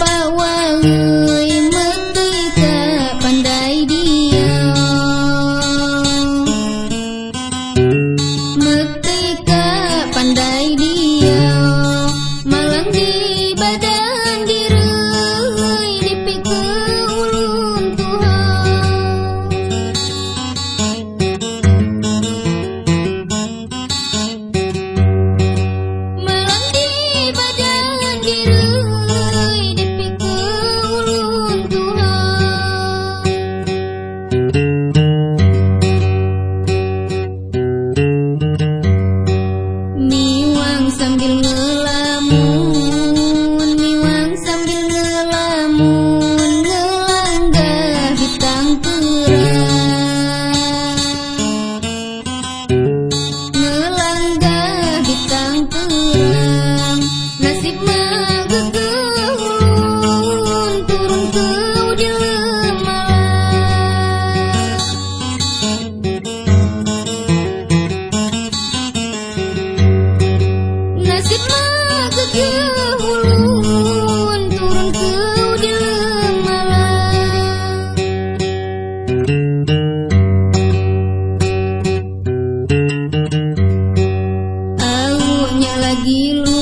Bawalu lagi lu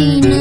Thank you.